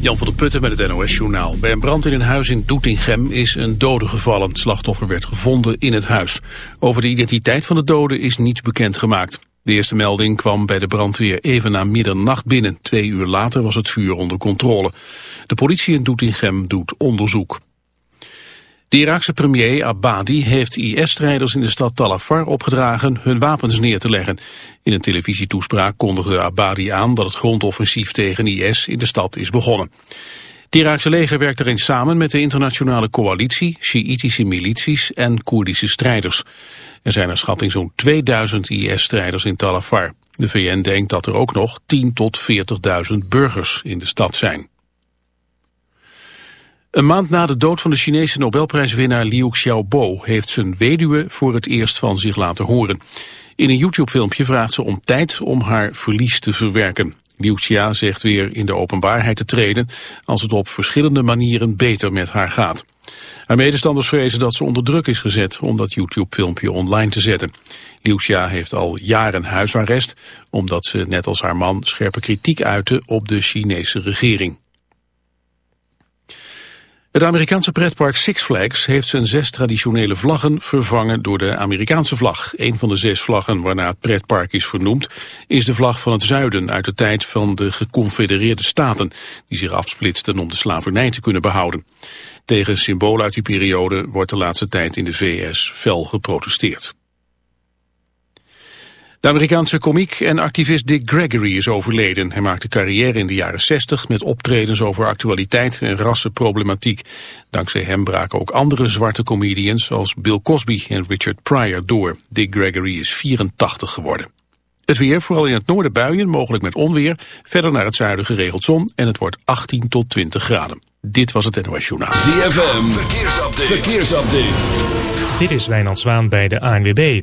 Jan van der Putten met het NOS-journaal. Bij een brand in een huis in Doetinchem is een dode gevallen. Het slachtoffer werd gevonden in het huis. Over de identiteit van de dode is niets bekend gemaakt. De eerste melding kwam bij de brandweer even na middernacht binnen. Twee uur later was het vuur onder controle. De politie in Doetinchem doet onderzoek. De Iraakse premier Abadi heeft IS-strijders in de stad Talafar opgedragen hun wapens neer te leggen. In een televisietoespraak kondigde Abadi aan dat het grondoffensief tegen IS in de stad is begonnen. Het Iraakse leger werkt erin samen met de internationale coalitie, Sjiitische milities en Koerdische strijders. Er zijn er schatting zo'n 2000 IS-strijders in Talafar. De VN denkt dat er ook nog 10 tot 40.000 burgers in de stad zijn. Een maand na de dood van de Chinese Nobelprijswinnaar Liu Xiaobo heeft zijn weduwe voor het eerst van zich laten horen. In een YouTube-filmpje vraagt ze om tijd om haar verlies te verwerken. Liu Xia zegt weer in de openbaarheid te treden als het op verschillende manieren beter met haar gaat. Haar medestanders vrezen dat ze onder druk is gezet om dat YouTube-filmpje online te zetten. Liu Xia heeft al jaren huisarrest omdat ze net als haar man scherpe kritiek uitte op de Chinese regering. Het Amerikaanse pretpark Six Flags heeft zijn zes traditionele vlaggen vervangen door de Amerikaanse vlag. Een van de zes vlaggen waarna het pretpark is vernoemd is de vlag van het zuiden uit de tijd van de geconfedereerde staten die zich afsplitsten om de slavernij te kunnen behouden. Tegen symbolen uit die periode wordt de laatste tijd in de VS fel geprotesteerd. De Amerikaanse komiek en activist Dick Gregory is overleden. Hij maakte carrière in de jaren 60 met optredens over actualiteit en rassenproblematiek. Dankzij hem braken ook andere zwarte comedians zoals Bill Cosby en Richard Pryor door. Dick Gregory is 84 geworden. Het weer, vooral in het noorden buien, mogelijk met onweer. Verder naar het zuiden geregeld zon en het wordt 18 tot 20 graden. Dit was het NOS Journaal. ZFM, verkeersupdate. verkeersupdate. Dit is Wijnand Zwaan bij de ANWB.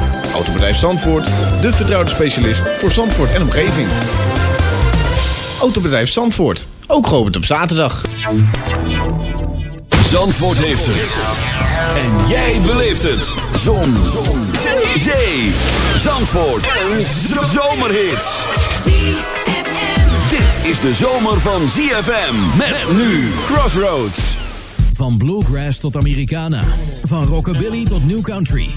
Autobedrijf Zandvoort, de vertrouwde specialist voor Zandvoort en omgeving. Autobedrijf Zandvoort, ook geopend op zaterdag. Zandvoort heeft het. En jij beleeft het. Zon. Zon. Zee. Zandvoort. Een zomerhit. Dit is de zomer van ZFM. Met nu Crossroads. Van bluegrass tot Americana. Van rockabilly tot new country.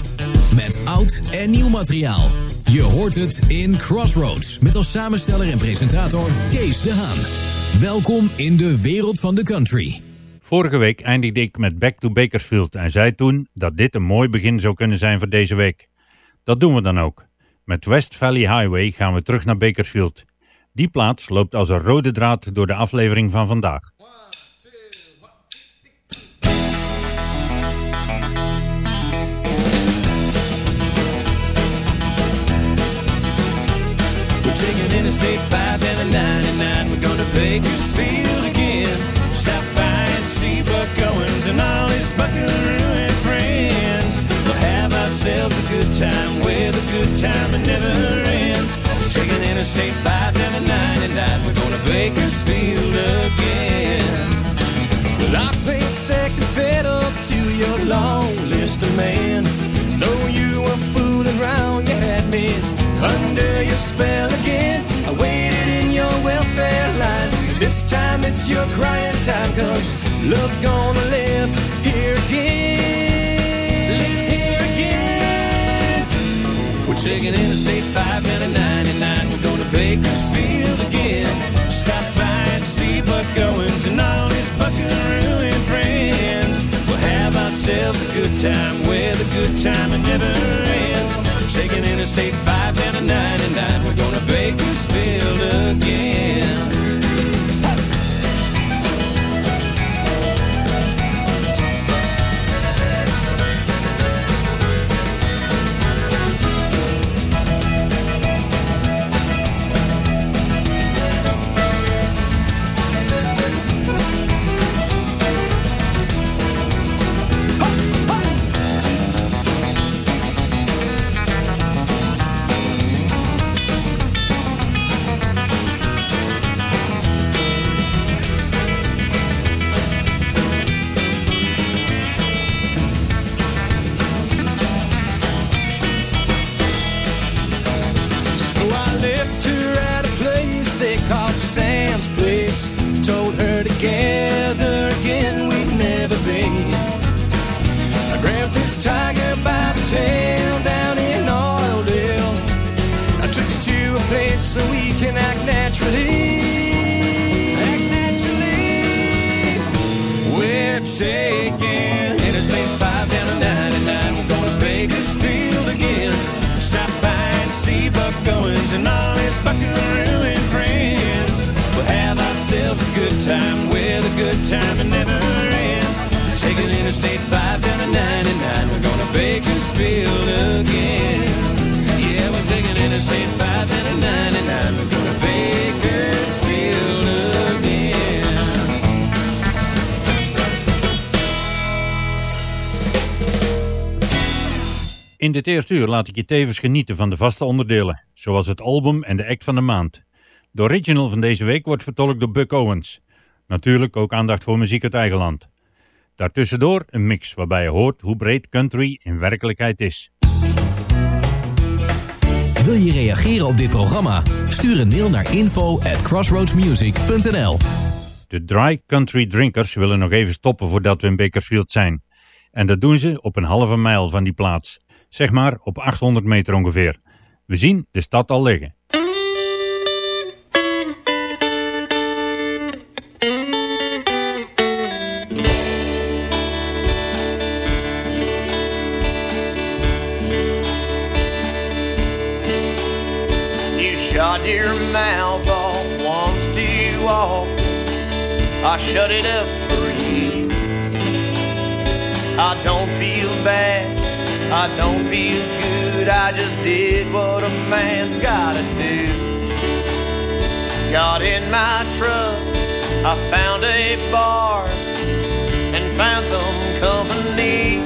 Met oud en nieuw materiaal. Je hoort het in Crossroads. Met als samensteller en presentator Kees de Haan. Welkom in de wereld van de country. Vorige week eindigde ik met Back to Bakersfield en zei toen dat dit een mooi begin zou kunnen zijn voor deze week. Dat doen we dan ook. Met West Valley Highway gaan we terug naar Bakersfield. Die plaats loopt als een rode draad door de aflevering van vandaag. Interstate 5 and the 99. We're going to Bakersfield again. Stop by and see Buck Owens and all his buckaroo and friends. We'll have ourselves a good time with a good time that never ends. We're taking Interstate 5 and the 99. We're going to Bakersfield again. Well, I played second fiddle to your long list of men. Though you were fooling around, you had me under your spell again. I waited in your welfare line. This time it's your crying time, cause love's gonna live here again. Live here again. We're taking Interstate 5 and a 99. We're going to Bakersfield again. Stop by and see Buck Owens and all his buckaroo and friends. We'll have ourselves a good time where the good time never ends. We're taking Interstate 5 and a 99. We're going to Bakersfield eerste uur laat ik je tevens genieten van de vaste onderdelen, zoals het album en de act van de maand. De original van deze week wordt vertolkt door Buck Owens. Natuurlijk ook aandacht voor muziek uit eigen land. Daartussendoor een mix waarbij je hoort hoe breed country in werkelijkheid is. Wil je reageren op dit programma? Stuur een mail naar info at crossroadsmusic.nl De Dry Country Drinkers willen nog even stoppen voordat we in Bakersfield zijn. En dat doen ze op een halve mijl van die plaats. Zeg maar op 800 meter ongeveer. We zien de stad al liggen. Shot your mouth off once too often. I shut it up for you. I don't. I don't feel good. I just did what a man's gotta do. Got in my truck. I found a bar and found some company.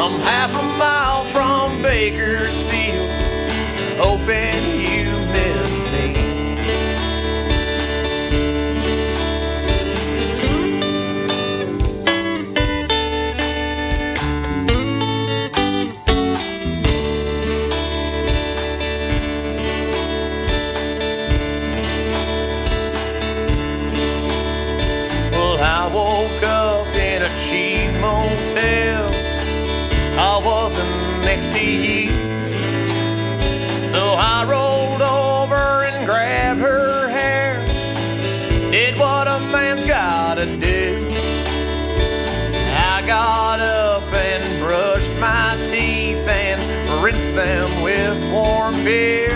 I'm half a mile from Bakersfield, hoping them with warm beer.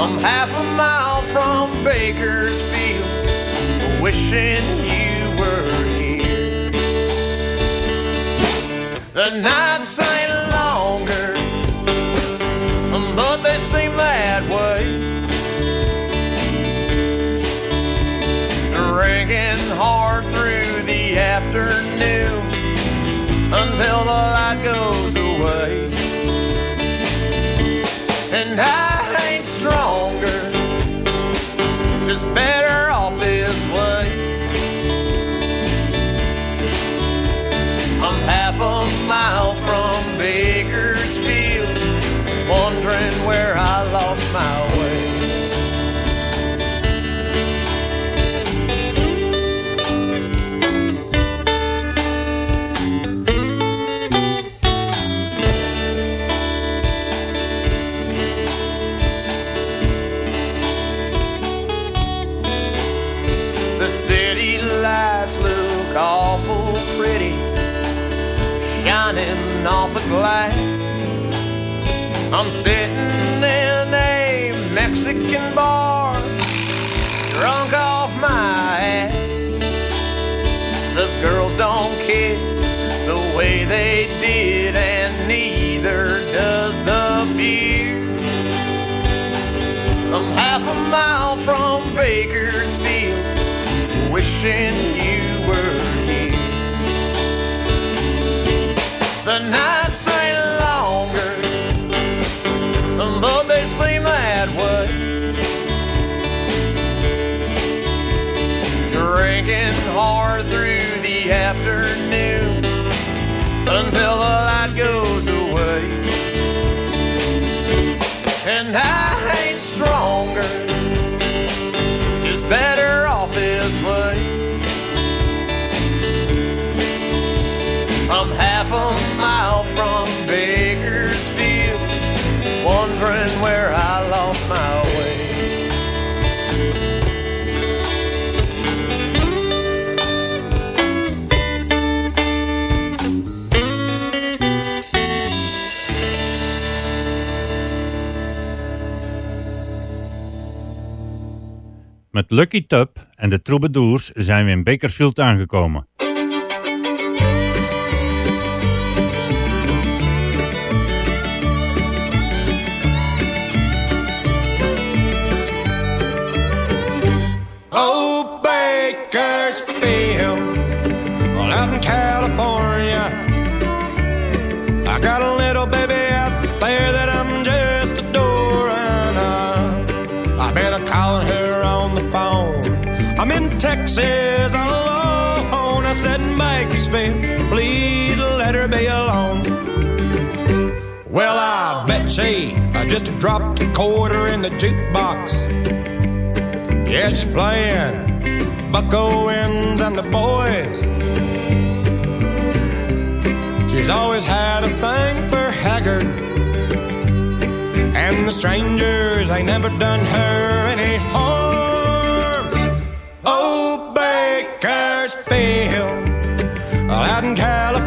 I'm half a mile from Bakersfield, wishing you were here. The nights ain't longer, but they seem that way. Drinking hard through the afternoon until the The nights ain't longer, but they seem that way. Drinking hard through the afternoon Met Lucky Tub en de Troubadours zijn we in Bakersfield aangekomen. Just dropped a quarter in the jukebox. Yeah, she's playing Buck Owens and the boys. She's always had a thing for Haggard. And the strangers ain't never done her any harm. Oh, Bakersfield, out in California.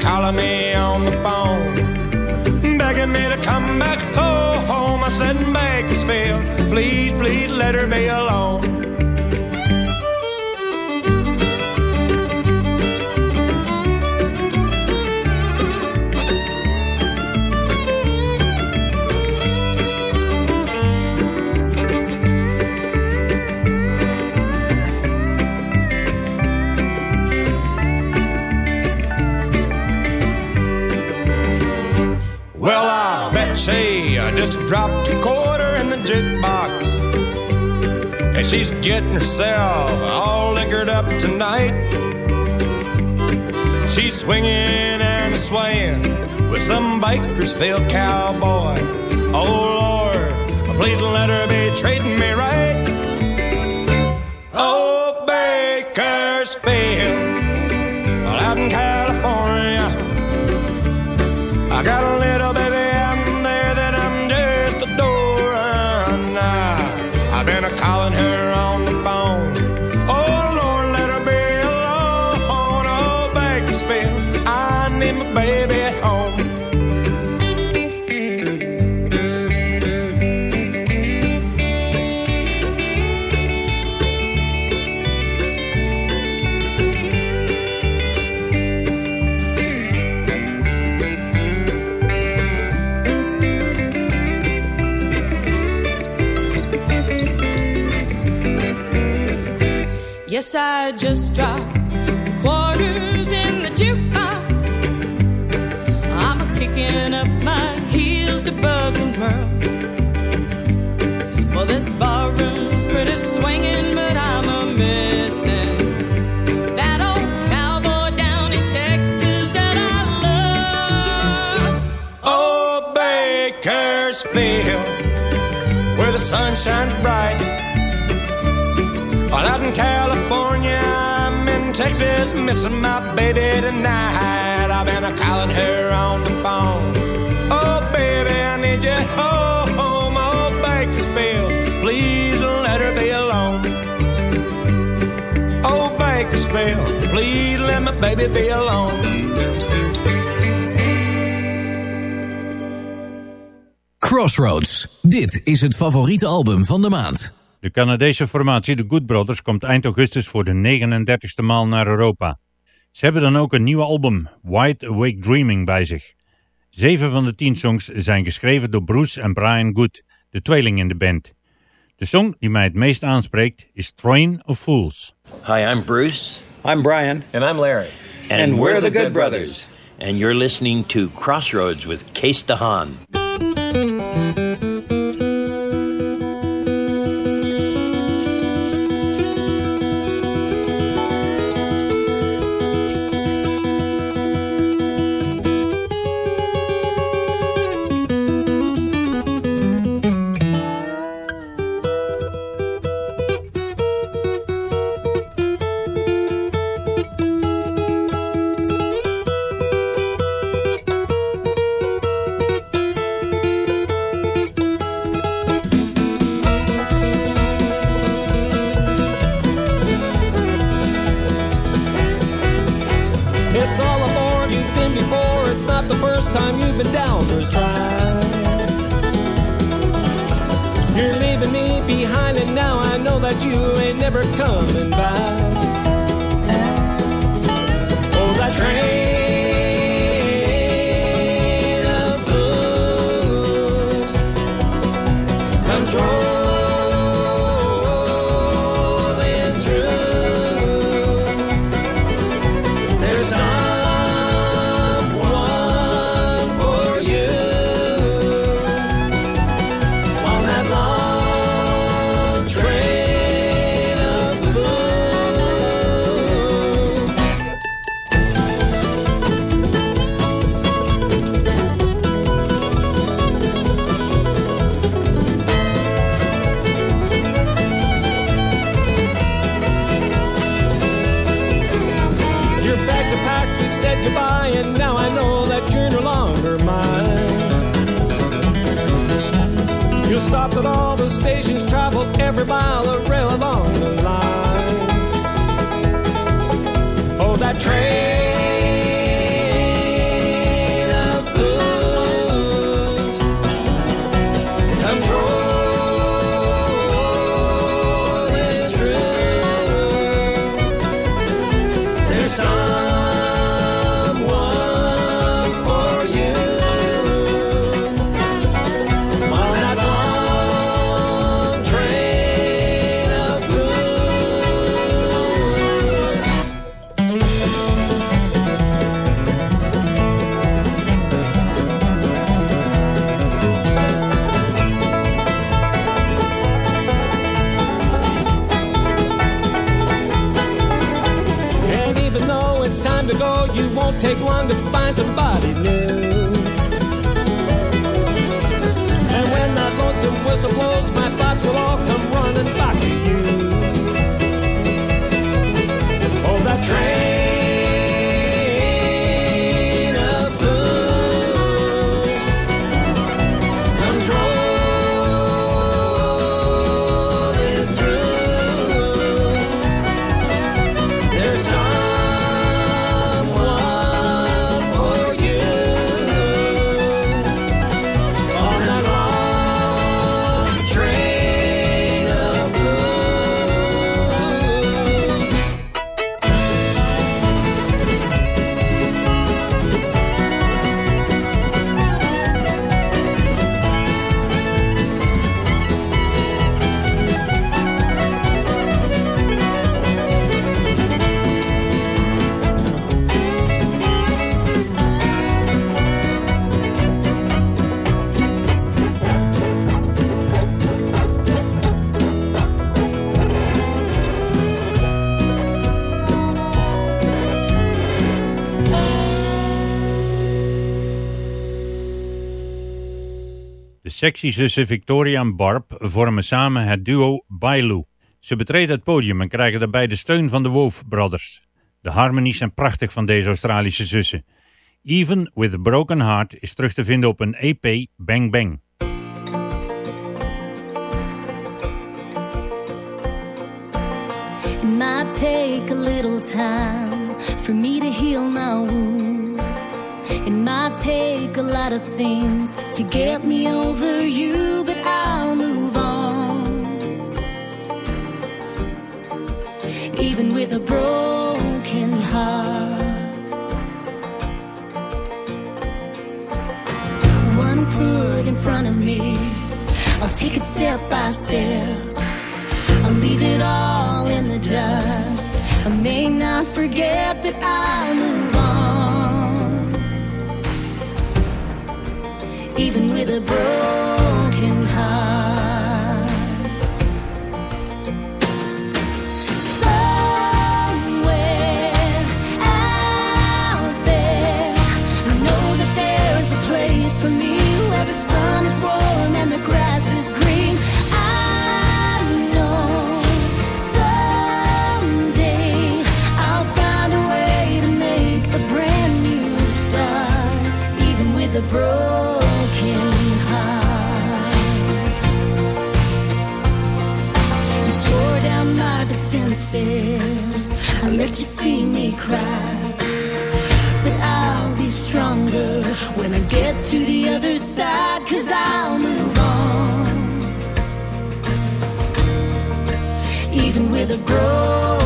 Calling me on the phone, begging me to come back home. I said, Bakersfield, please, please let her be alone. Just dropped a quarter in the jukebox. And she's getting herself all liquored up tonight. She's swinging and swaying with some Bakersfield cowboy. Oh, Lord, please let her be treating me right. Yes, I just dropped some quarters in the jukebox. I'm a kicking up my heels to bug and whirl. Well, this barroom's pretty swinging, but I'm a missing that old cowboy down in Texas that I love. Oh, Bakersfield, where the sun shines bright. Well, out in California, I'm in Texas, missing my baby tonight. I've been calling her on the phone. Oh, baby, I need you home. Oh, oh Bakersfield, please let her be alone. Oh, Bakersfield, please let my baby be alone. Crossroads. Dit is het favoriete album van de maand. De Canadese formatie The Good Brothers komt eind augustus voor de 39ste maal naar Europa. Ze hebben dan ook een nieuw album, Wide Awake Dreaming, bij zich. Zeven van de tien songs zijn geschreven door Bruce en Brian Good, de tweeling in de band. De song die mij het meest aanspreekt is Train of Fools. Hi, I'm Bruce. I'm Brian. And I'm Larry. And, we're, the Good Brothers. And you're listening to Crossroads with Case DeHaan. First time you've been down this track. You're leaving me behind, and now I know that you ain't never coming back. Oh, that train take long to find somebody De sexy zussen Victoria en Barb vormen samen het duo Bailu. Ze betreden het podium en krijgen daarbij de steun van de Wolf Brothers. De harmonies zijn prachtig van deze Australische zussen. Even with a Broken Heart is terug te vinden op een EP Bang Bang. It might take a little time for me to heal. It might take a lot of things to get me over you, but I'll move on. Even with a broken heart. One foot in front of me, I'll take it step by step. I'll leave it all in the dust. I may not forget, but I'll move with a broken cry. But I'll be stronger when I get to the other side, cause I'll move on. Even with a broken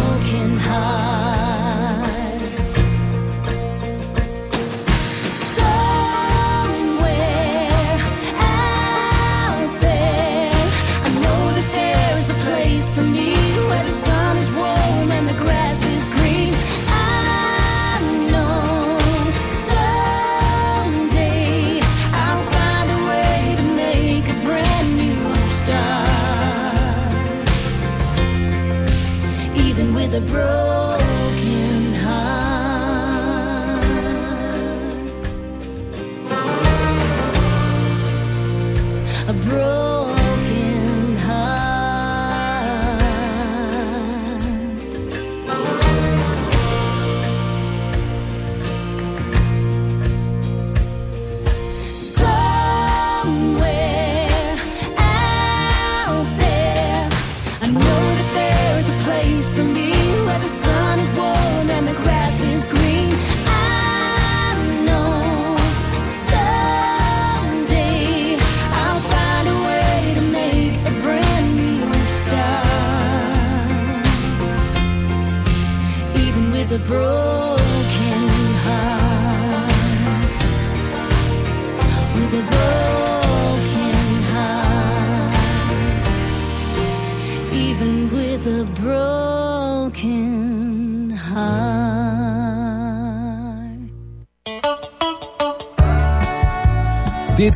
with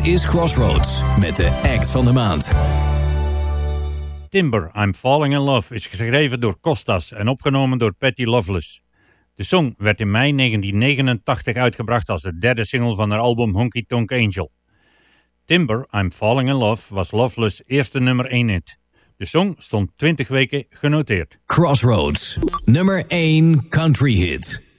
is Crossroads met de act van de maand. Timber, I'm Falling in Love is geschreven door Costas en opgenomen door Patty Loveless. De song werd in mei 1989 uitgebracht als de derde single van haar album Honky Tonk Angel. Timber, I'm Falling in Love was Loveless' eerste nummer 1 hit. De song stond 20 weken genoteerd. Crossroads, nummer 1 country hit.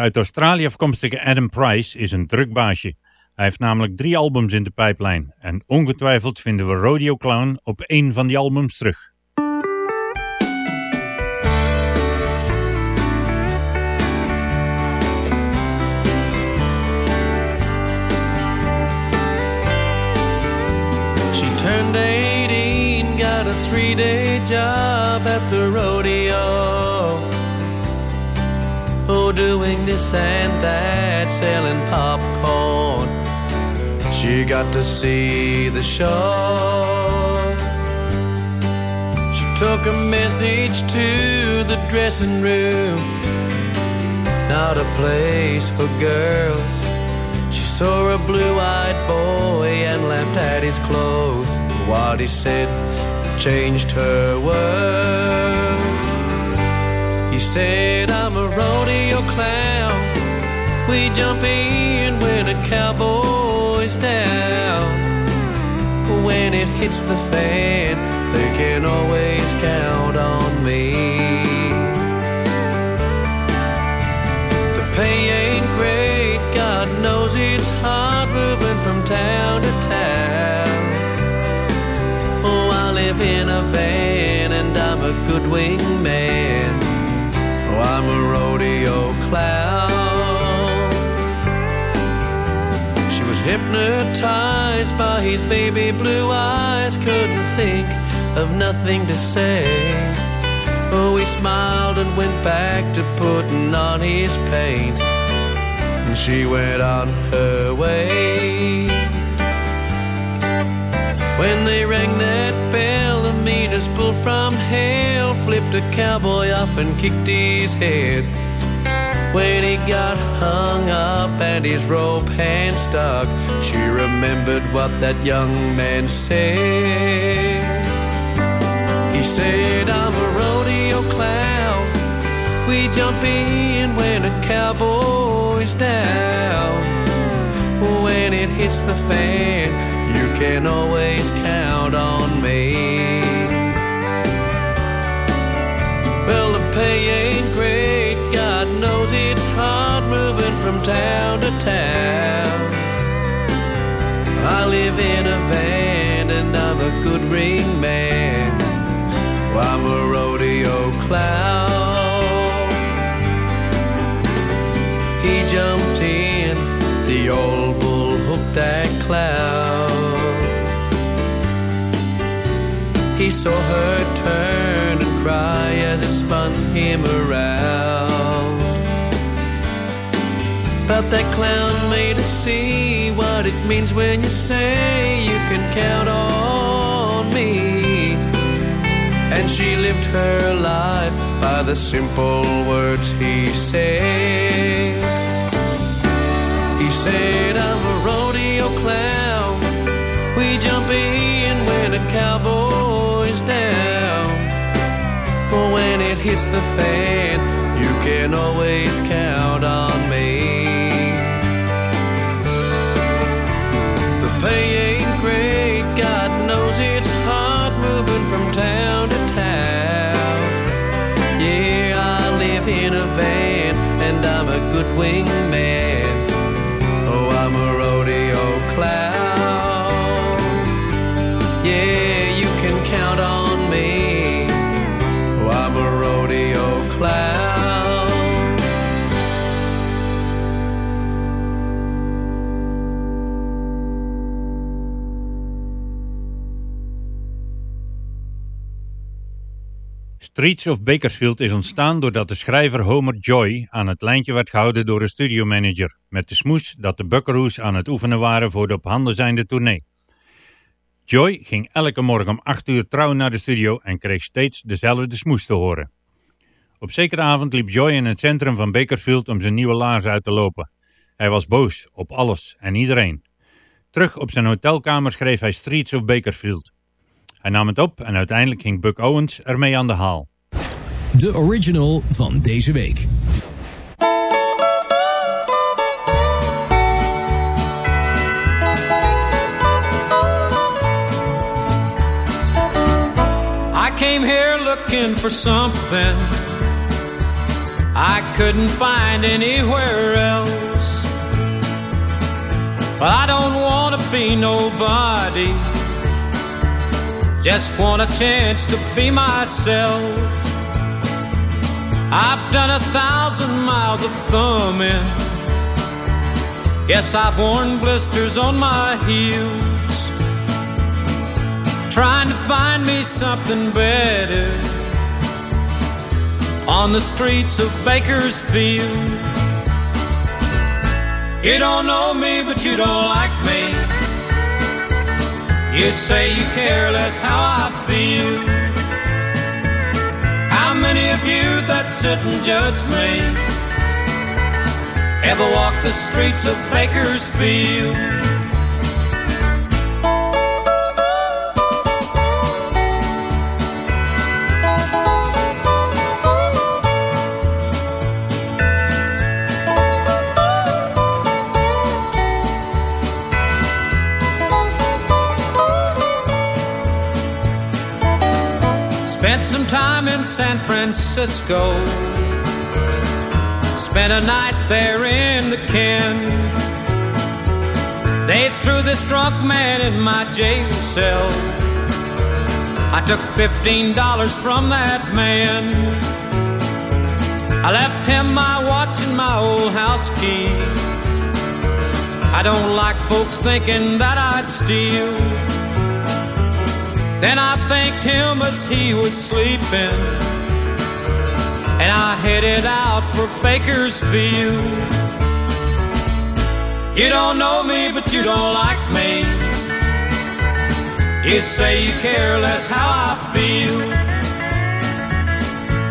Uit Australië afkomstige Adam Price is een druk baasje. Hij heeft namelijk drie albums in de pijplijn. En ongetwijfeld vinden we Rodeo Clown op één van die albums terug. Turned 18, got a three day job at the rodeo. Doing this and that, selling popcorn. She got to see the show. She took a message to the dressing room, not a place for girls. She saw a blue-eyed boy and laughed at his clothes. What he said changed her world. He said, I'm rodeo clown. We jump in when a cowboy's down. When it hits the fan, they can always count on me. The pay ain't great, God knows it's hard moving from town to town. Oh, I live in a van and I'm a good wingman. Clown. She was hypnotized by his baby blue eyes, couldn't think of nothing to say. Oh, he smiled and went back to putting on his paint. And she went on her way. When they rang that bell, the meters pulled from hell, flipped a cowboy off and kicked his head. When he got hung up and his rope hand stuck, she remembered what that young man said. He said, I'm a rodeo clown. We jump in when a cowboy's down. When it hits the fan, you can always count on me. Well, the pay ain't great, knows it's hard moving from town to town. I live in a van and I'm a good ring man. I'm a rodeo clown. He jumped in, the old bull hooked that clown. He saw her turn and cry as it spun him around. But that clown made us see what it means when you say you can count on me. And she lived her life by the simple words he said. He said, I'm a rodeo clown. We jump in when a cowboy's down. But When it hits the fan, you can always count on me. A Streets of Bakersfield is ontstaan doordat de schrijver Homer Joy aan het lijntje werd gehouden door een studiomanager, met de smoes dat de Buckaroos aan het oefenen waren voor de op handen zijnde tournee. Joy ging elke morgen om 8 uur trouw naar de studio en kreeg steeds dezelfde smoes te horen. Op zekere avond liep Joy in het centrum van Bakersfield om zijn nieuwe laars uit te lopen. Hij was boos op alles en iedereen. Terug op zijn hotelkamer schreef hij Streets of Bakersfield. Hij nam het op en uiteindelijk ging Buck Owens ermee aan de haal. De original van deze week. I came here looking for something I couldn't find anywhere else. But I don't want to be nobody. Just want a chance to be myself. I've done a thousand miles of thumbing. Yes, I've worn blisters on my heels. Trying to find me something better on the streets of Bakersfield. You don't know me, but you don't like me. You say you care less how I feel. Many of you that sit and judge me ever walk the streets of Bakersfield? Spent some time in San Francisco. Spent a night there in the Ken. They threw this drunk man in my jail cell. I took $15 from that man. I left him my watch and my old house key. I don't like folks thinking that I'd steal. Then I thanked him as he was sleeping. And I headed out for Bakersfield. You don't know me, but you don't like me. You say you care less how I feel.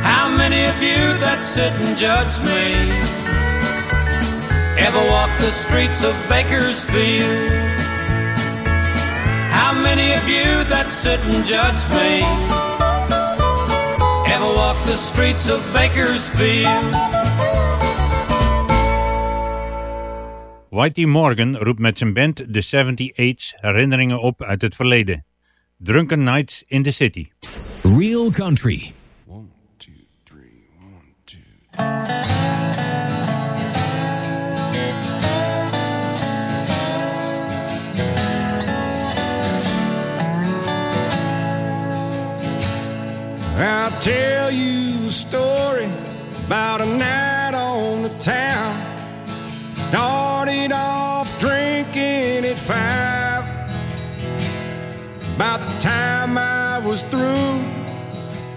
How many of you that sit and judge me ever walk the streets of Bakersfield? How many of you that sit and judge me ever walk the streets of Bakersfield? Whitey Morgan roept met zijn band The 78's herinneringen op uit het verleden. Drunken Nights in the City. Real Country. I'll tell you a story about a night on the town. Started off drinking at five. By the time I was through,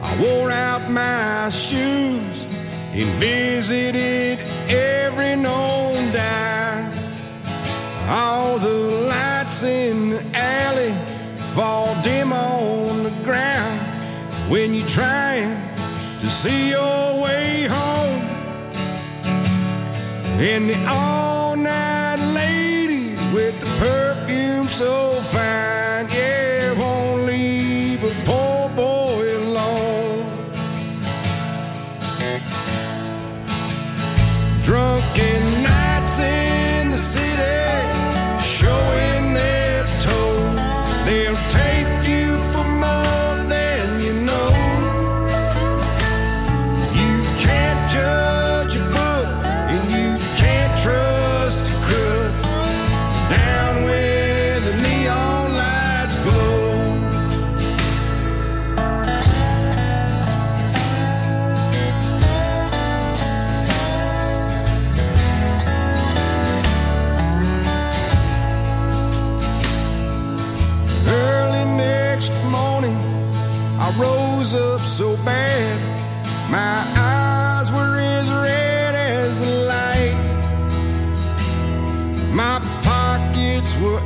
I wore out my shoes and visited every known dime. All the lights in the alley fall dim on the ground when you're trying to see your way home. And the all night ladies with the perfume so fine, so bad, my eyes were as red as the light. My pockets were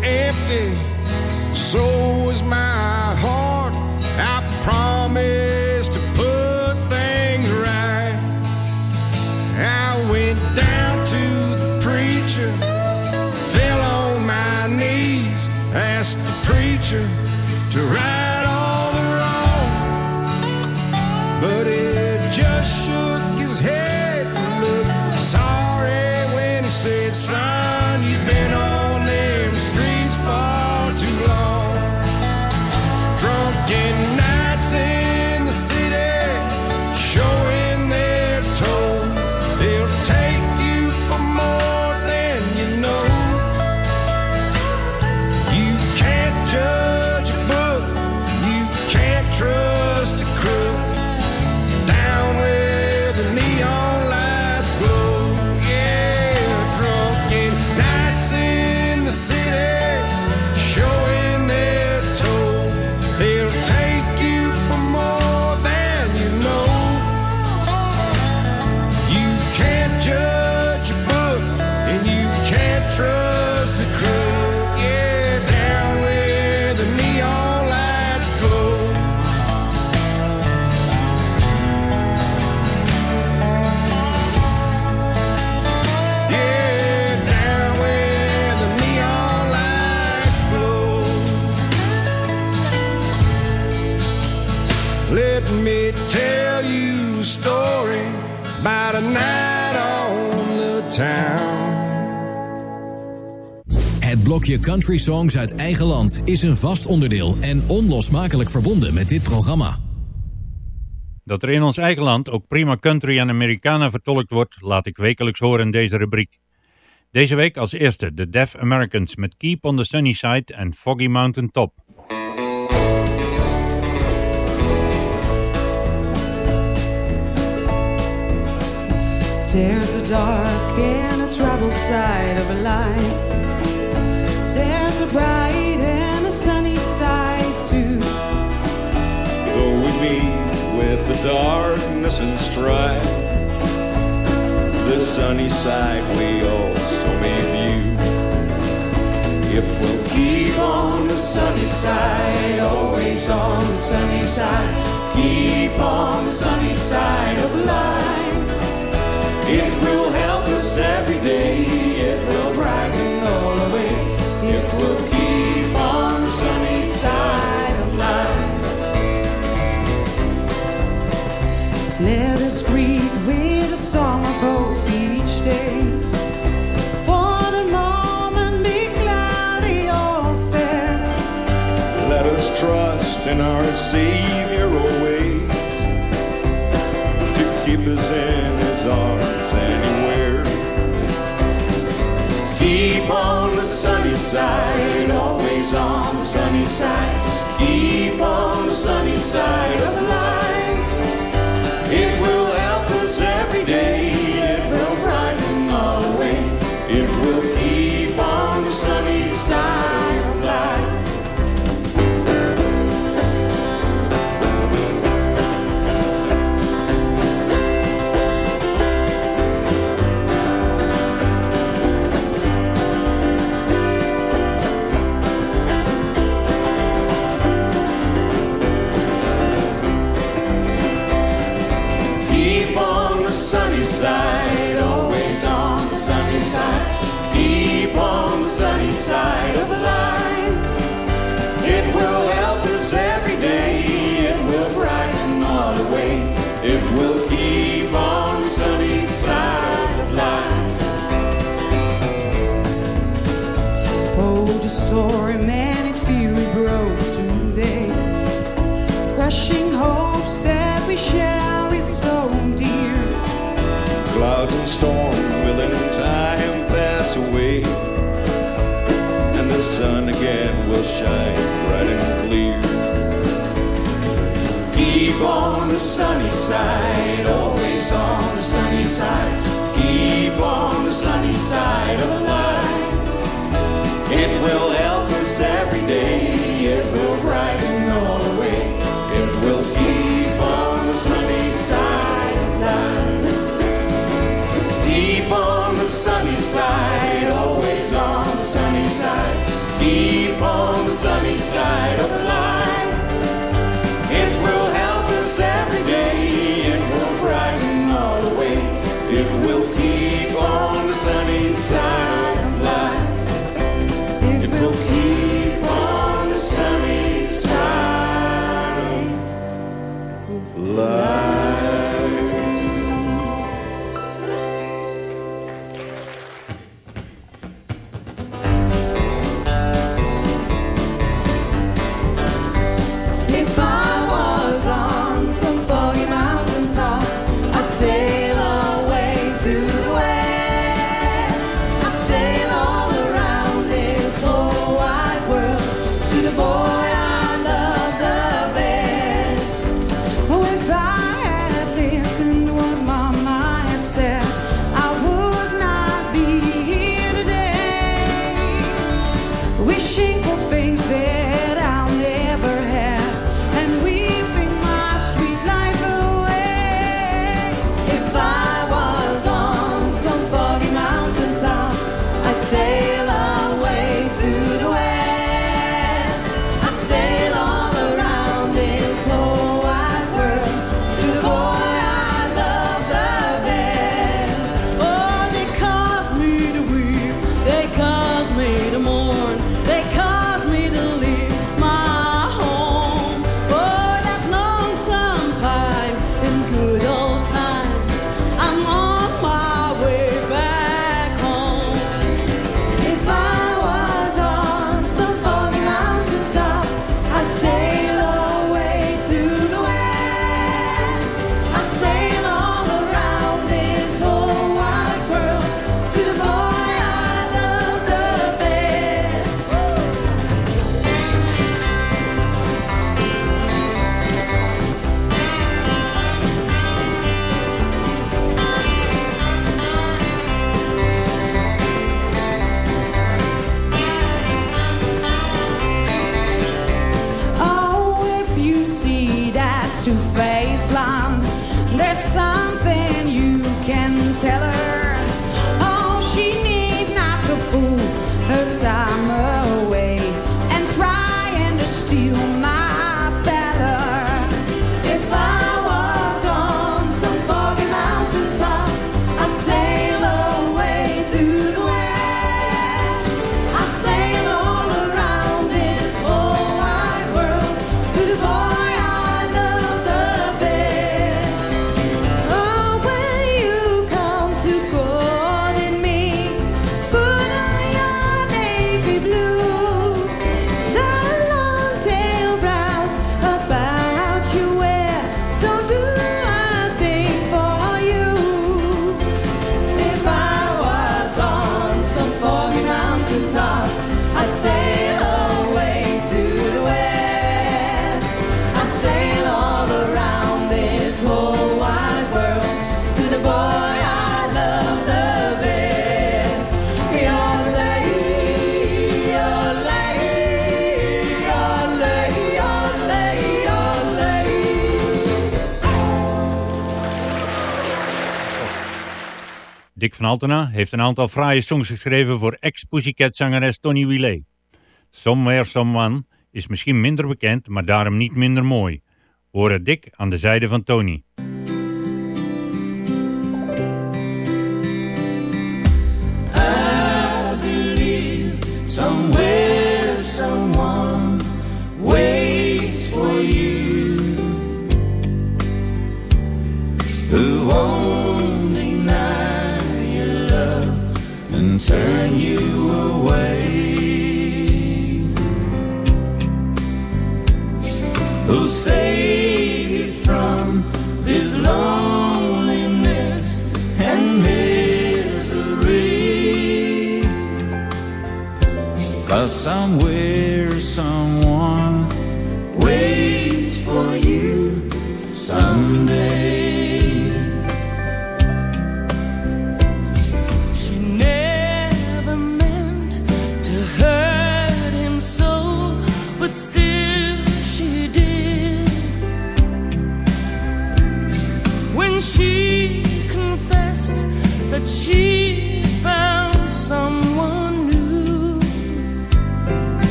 town. Het blokje Country Songs uit eigen land is een vast onderdeel en onlosmakelijk verbonden met dit programma. Dat er in ons eigen land ook prima country en Americana vertolkt wordt, laat ik wekelijks horen in deze rubriek. Deze week als eerste de Deaf Americans met Keep on the Sunny Side en Foggy Mountain Top. Dark and a troubled side of life. There's a bright and a sunny side too. Though we meet with the darkness and strife, the sunny side we also may view. If we'll Keep on the sunny side, always on the sunny side. Keep on the sunny side of life. It will help us every day. It will brighten all the way. If we'll keep on the sunny side of life. Let us greet with a song of hope each day. For the moment, be cloudy or fair. let us trust in our Savior always to keep us in His arms side, always on the sunny side. Keep on the sunny side of life. van Altena heeft een aantal fraaie songs geschreven voor ex-Pussycat-zangeres Tony Willet. Somewhere Someone is misschien minder bekend, maar daarom niet minder mooi. Hoor het dik aan de zijde van Tony. Somewhere someone for you turn you away. Who'll save you from this loneliness and misery? Cause somewhere, somewhere.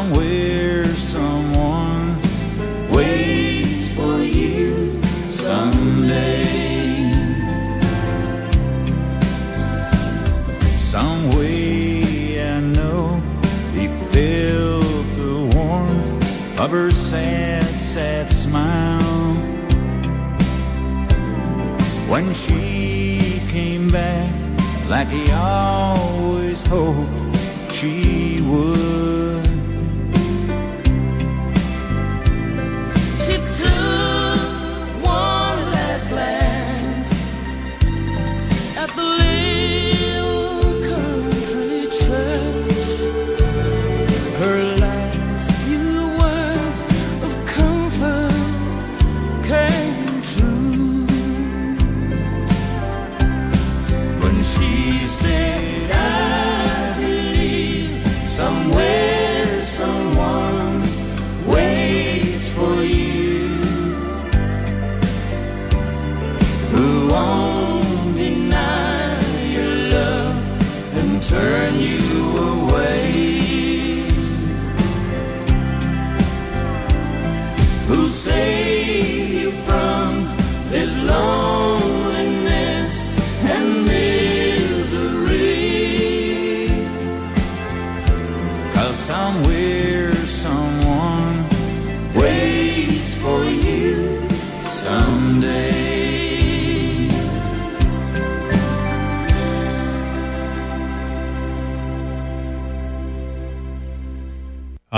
town where someone waits for you someday. Some way I know he felt the warmth of her sad, sad smile when she came back like he always hoped she would.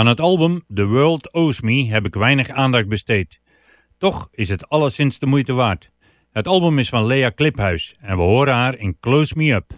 Aan het album The World Owes Me heb ik weinig aandacht besteed. Toch is het alleszins de moeite waard. Het album is van Lea Kliphuis en we horen haar in Close Me Up.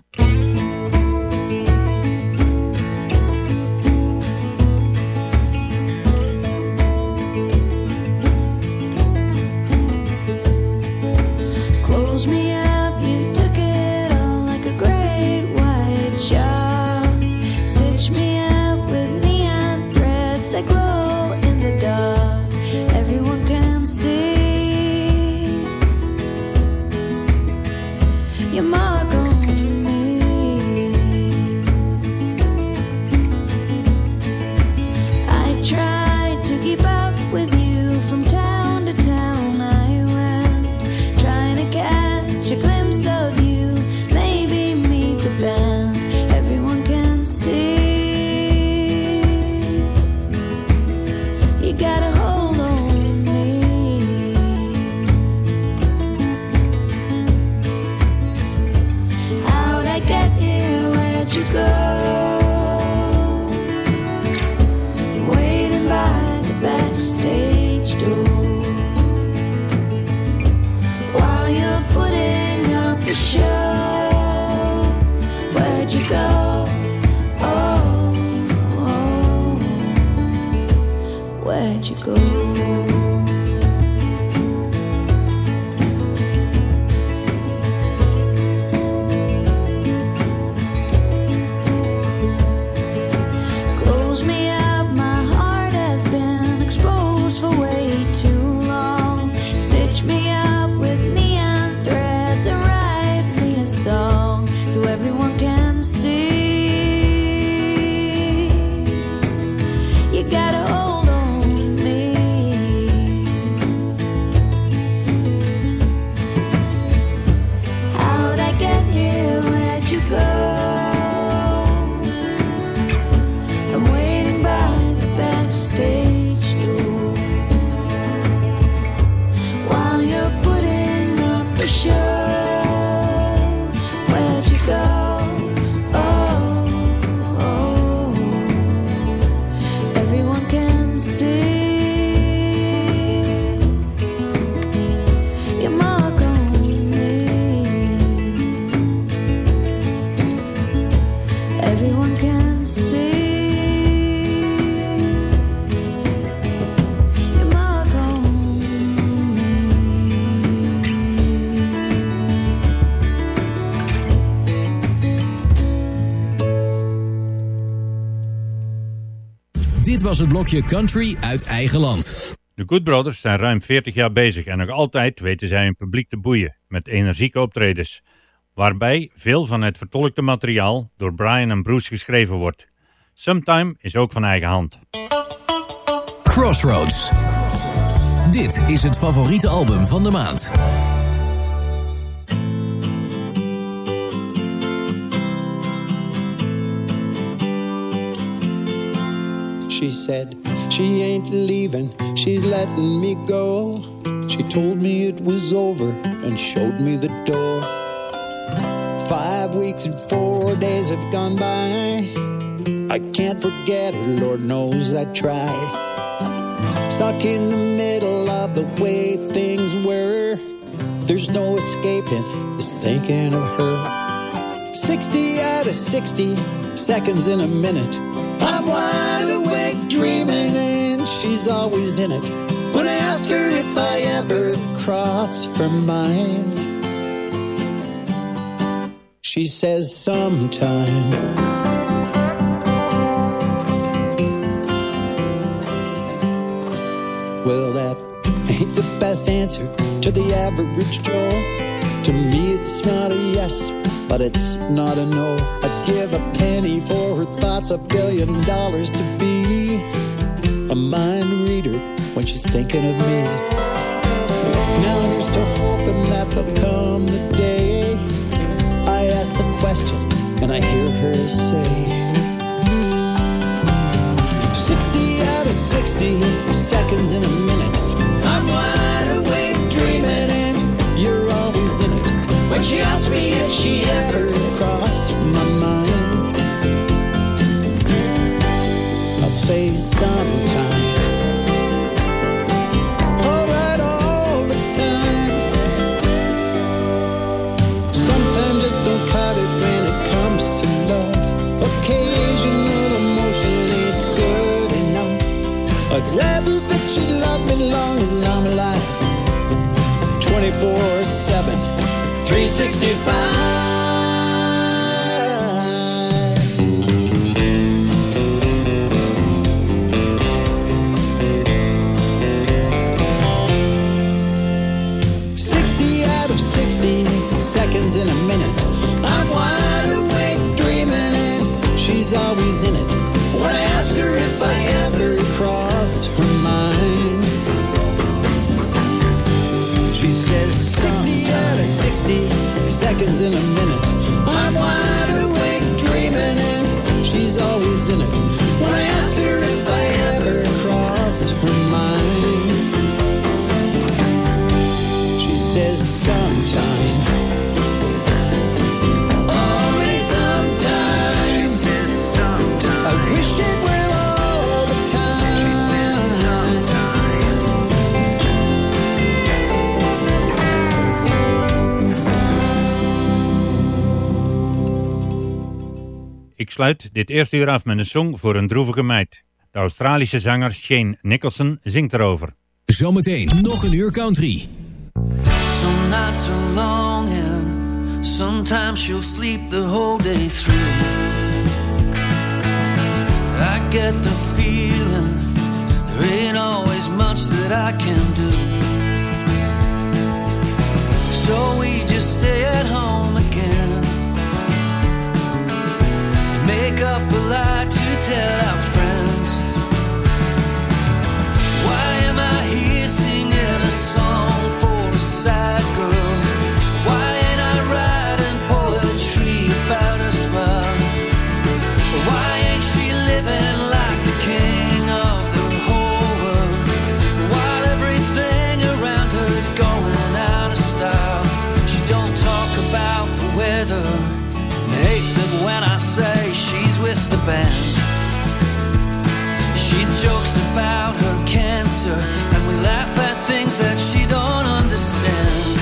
You was het blokje Country uit eigen land. De Good Brothers zijn ruim 40 jaar bezig en nog altijd weten zij hun publiek te boeien met energieke optredens, waarbij veel van het vertolkte materiaal door Brian en Bruce geschreven wordt. Sometime is ook van eigen hand. Crossroads. Dit is het favoriete album van de maand. She said she ain't leaving, she's letting me go. She told me it was over and showed me the door. Five weeks and four days have gone by. I can't forget her, Lord knows I try. Stuck in the middle of the way things were. There's no escaping this thinking of her. 60 out of 60 seconds in a minute. I'm wide awake dreaming, and she's always in it. When I ask her if I ever cross her mind, she says sometime. Well, that ain't the best answer to the average Joe. To me, it's not a yes, but it's not a no. I'd give a penny for her thoughts, a billion dollars to be a mind reader when she's thinking of me. Now here's to hoping that there'll come the day I ask the question and I hear her say. 60 out of 60 seconds in a minute. I'm wide awake dreaming, and you're always in it. When she asks me if she ever crossed my mind, I'll say sometime. 24 7, 365. 60 out of 60 seconds in a minute. I'm wide awake dreaming and she's always in it. When I ask her if I ever cross her seconds in a sluit dit eerste uur af met een song voor een droevige meid. De Australische zanger Shane Nicholson zingt erover. Zometeen nog een uur country. Some nights are long and sometimes she'll sleep the whole day through. I get the feeling there ain't always much that I can do. So we just stay at home again. Make up a lie to tell our friends. About her cancer, and we laugh at things that she don't understand.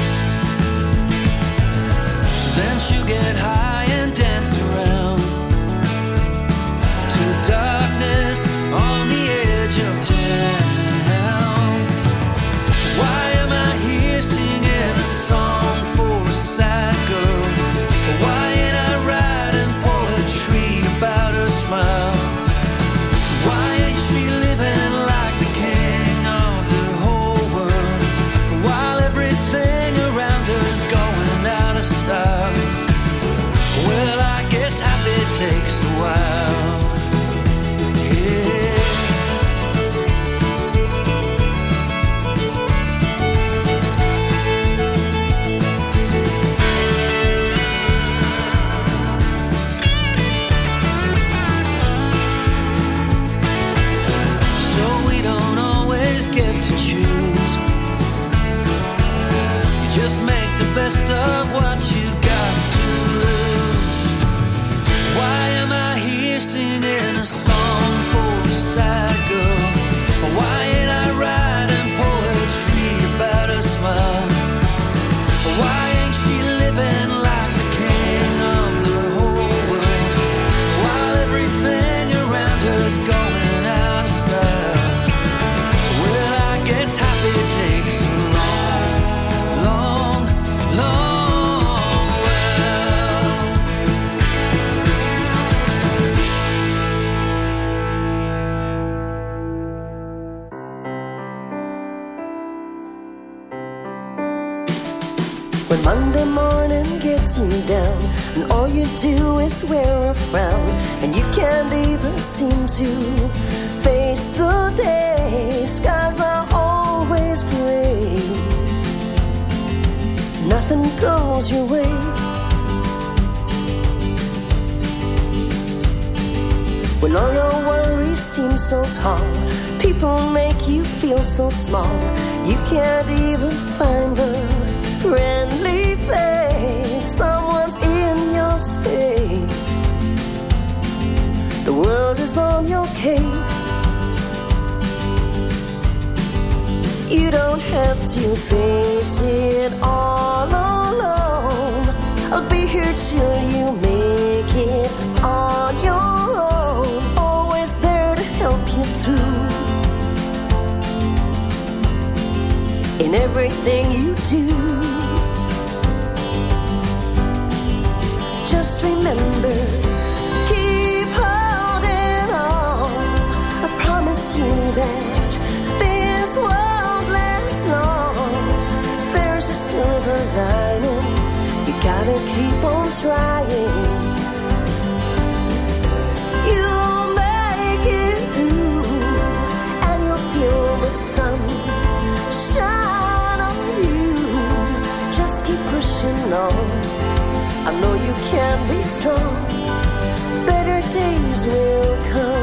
Then she'll get even seem to face the day. Skies are always gray, nothing goes your way. When all your worries seem so tall, people make you feel so small. You can't even find a friendly face. Someone's in your space. The world is on your case. You don't have to face it all alone. I'll be here till you make it on your own. Always there to help you through. In everything you do. Just remember that this long. There's a silver lining. You gotta keep on trying. You'll make it through, and you'll feel the sun shine on you. Just keep pushing on. I know you can be strong. Better days will come.